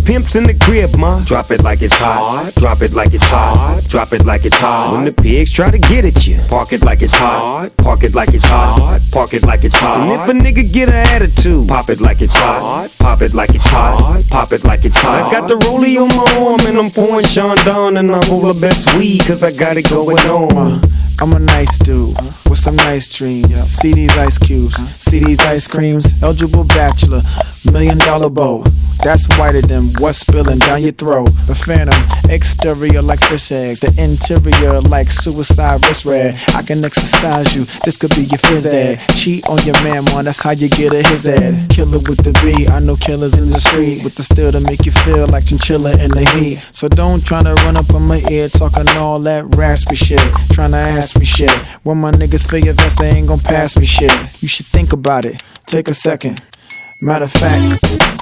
pimp's in the crib, ma, drop it like it's hot. Drop it like it's hot. Drop it like it's hot. When the pigs try to get at you, park it like it's hot. Park it like it's hot. Park it like it's hot. And if a nigga get an attitude, pop it like it's hot. Pop it like it's hot. Pop it like it's hot. I got the rollie on my arm and I'm pouring Sean Don and I'm all the best weed cause I got it going on. Uh, I'm a nice dude with some nice dreams. See these ice cubes, see these ice creams. Eligible bachelor, million dollar bow. That's whiter than what's spilling down your throat. The phantom, exterior like fish eggs, the interior like suicide wrist red. I can exercise you, this could be your phys ed. Cheat on your man, man, that's how you get a his ed. Killer with the B, I know killers in the street with the steel to make you feel like chinchilla in the heat. So don't try to run up on my ear talking all that raspy shit, trying to ask me shit. When my niggas feel your vest, they ain't gon' pass me shit. You should think about it, take a second. Matter of fact,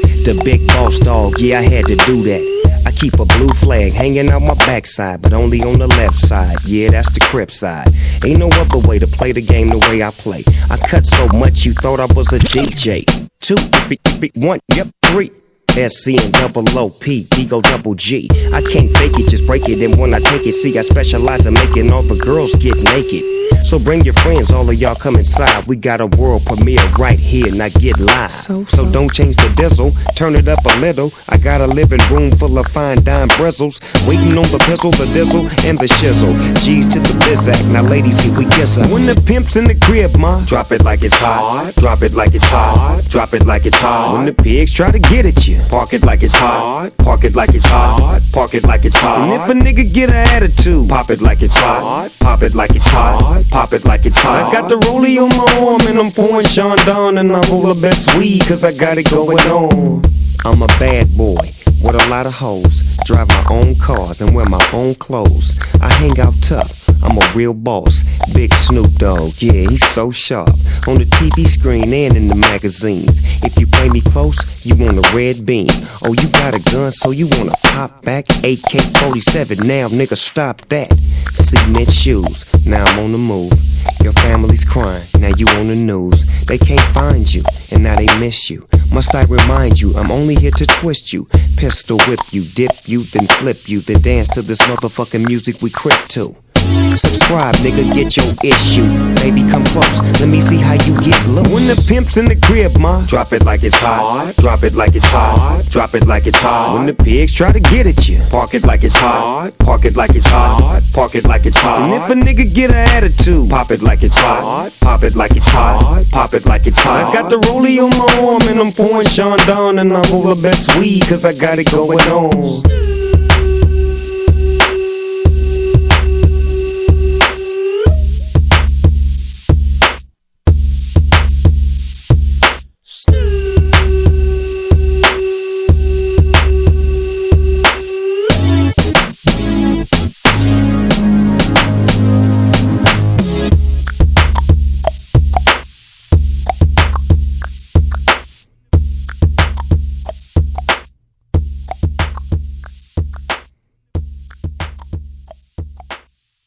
The big boss dog, yeah, I had to do that. I keep a blue flag hanging out my backside, but only on the left side. Yeah, that's the crip side. Ain't no other way to play the game the way I play. I cut so much you thought I was a DJ. Two, three, three, one, yep, three. SC and double O P, D go double G. I can't fake it, just break it. And when I take it, see, I specialize in making all the girls get naked. So bring your friends, all of y'all come inside. We got a world premiere right here, now get live. So, don't change the diesel, turn it up a little. I got a living room full of fine dime bristles. Waiting on the pistol, the diesel, and the shizzle. G's to the bizac, now ladies, here we kiss her. When the pimp's in the crib, ma, drop it like it's hot. Drop it like it's hot. Drop it like it's hot. When the pigs try to get at you, park it like it's hot. Park it like it's hot. Park it like it's hot. And if a nigga get an attitude, pop it like it's hot. Pop it like it's hot. Pop it like it's hot. I got the rollie on my arm and I'm pouring Sean Don and I'm all the best weed cause I got it going on. I'm a bad boy with a lot of hoes. Drive my own cars and wear my own clothes. I hang out tough. I'm a real boss. Big Snoop Dogg, yeah, he's so sharp. On the TV screen and in the magazines. If you play me close, you want a red beam. Oh, you got a gun, so you wanna pop back? AK 47, now nigga, stop that. Cement shoes, now I'm on the move. Your family's crying, now you on the news. They can't find you, and now they miss you. Must I remind you, I'm only here to twist you. Pistol whip you, dip you, then flip you, then dance to this motherfucking music we crip to. Subscribe, nigga, get your issue. Baby, come close, let me see how you get loose. When the pimp's in the crib, ma, drop it like it's hot. Drop it like it's hot. Drop it like it's hot. When the pigs try to get at you, park it like it's hot. Park it like it's hot. Park it like it's hot. And if a nigga get an attitude, pop it like it's hot. Pop it like it's hot. Pop it like it's hot. I got the rollie on my arm and I'm pouring Sean Don and I'm all the best weed cause I got it going on.